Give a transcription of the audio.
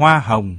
hoa hồng.